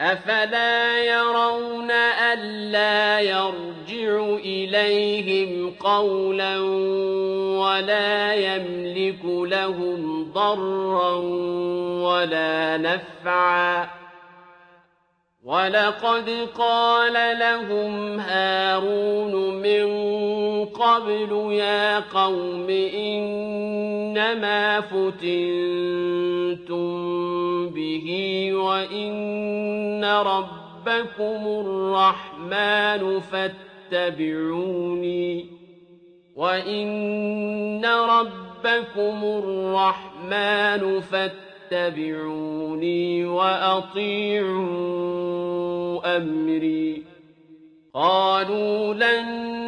أفلا يرون ألا يرجع إليهم قولا ولا يملك لهم ضرا ولا نفعا ولقد قال لهم هارون من قبل يا قوم إنما فتنتم به وإن ربكم الرحمن فاتبعوني وإن ربكم الرحمن فاتبعوني وأطيعوا أمري. قالوا لن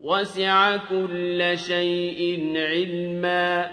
وسع كل شيء علما